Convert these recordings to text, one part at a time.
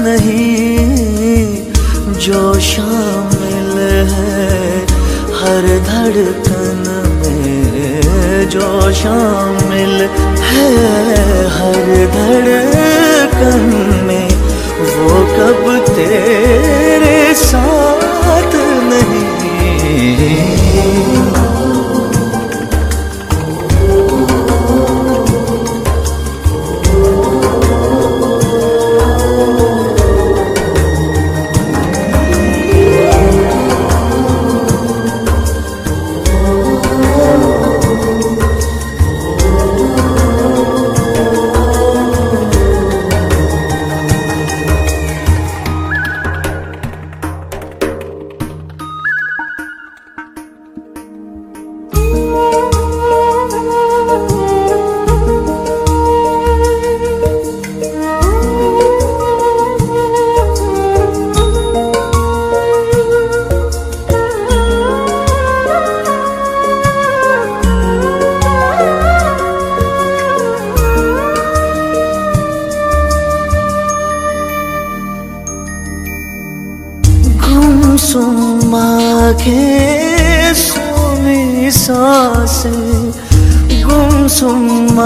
नहीं, जो शामिल है हर धड़कन में, जो शामिल है हर धड़कन में, वो कब तेरे साथ नहीं। के सोनी साँसें गुमसुम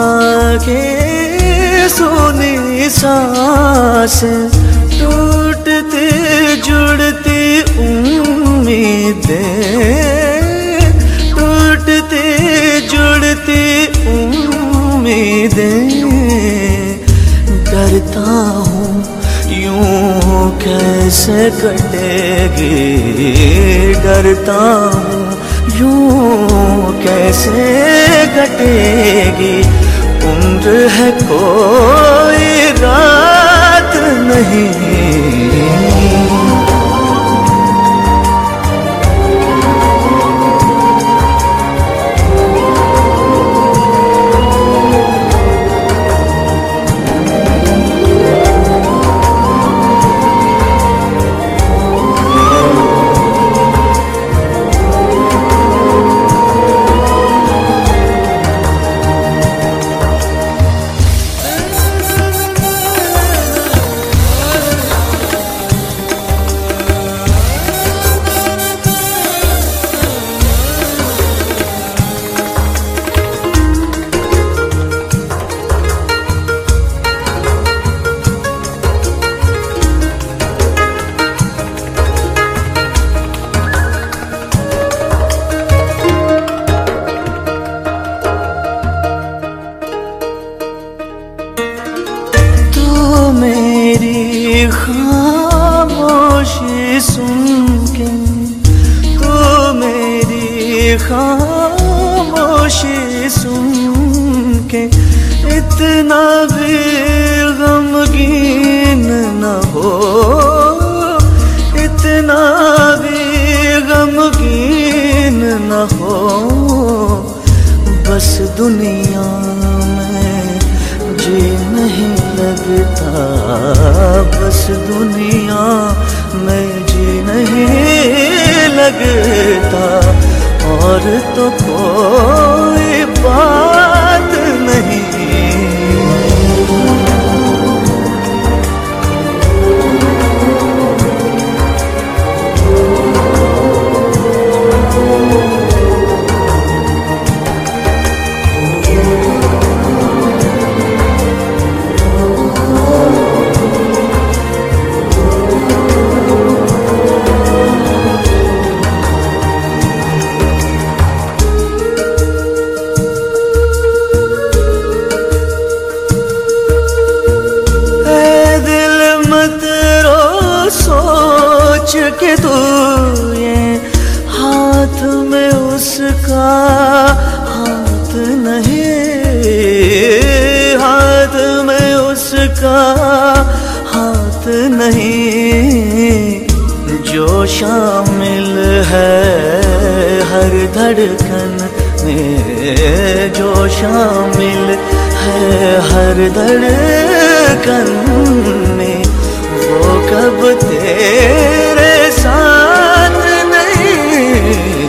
के सोनी सांस। टूटते जुड़ते उम्मीदें कैसे कटेगी। डरता हूँ यूँ कैसे कटेगी? उम्र है कोई रात नहीं। खामोशी सुन के इतना भी गमगीन न हो। इतना भी गमगीन न हो। बस दुनिया में जी नहीं लगता। बस दुनिया में जी नहीं लगता। और तो कोई बात के तू ये हाथ में उसका हाथ नहीं, हाथ में उसका हाथ नहीं। जो शामिल है हर धड़कन में, जो शामिल है हर धड़कन में वो कब तेरे साथ नहीं?